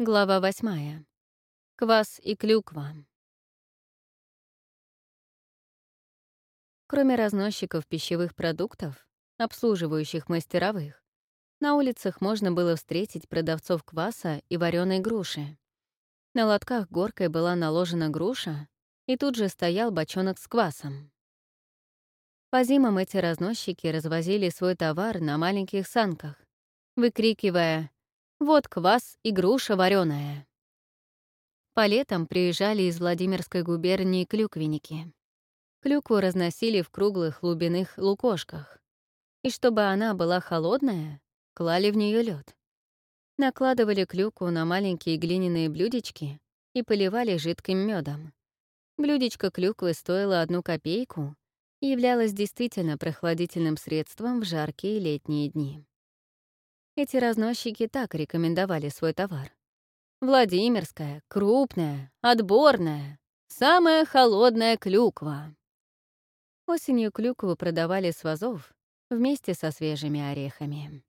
Глава восьмая. Квас и клюква. Кроме разносчиков пищевых продуктов, обслуживающих мастеровых, на улицах можно было встретить продавцов кваса и вареной груши. На лотках горкой была наложена груша, и тут же стоял бочонок с квасом. По зимам эти разносчики развозили свой товар на маленьких санках, выкрикивая вот квас и груша вареная. По летам приезжали из Владимирской губернии клюквенники. Клюкву разносили в круглых глубинных лукошках. И чтобы она была холодная, клали в нее лед. Накладывали клюкву на маленькие глиняные блюдечки и поливали жидким медом. Блюдечко клюквы стоило одну копейку и являлось действительно прохладительным средством в жаркие летние дни. Эти разносчики так рекомендовали свой товар. Владимирская, крупная, отборная, самая холодная клюква. Осенью клюкву продавали с вазов вместе со свежими орехами.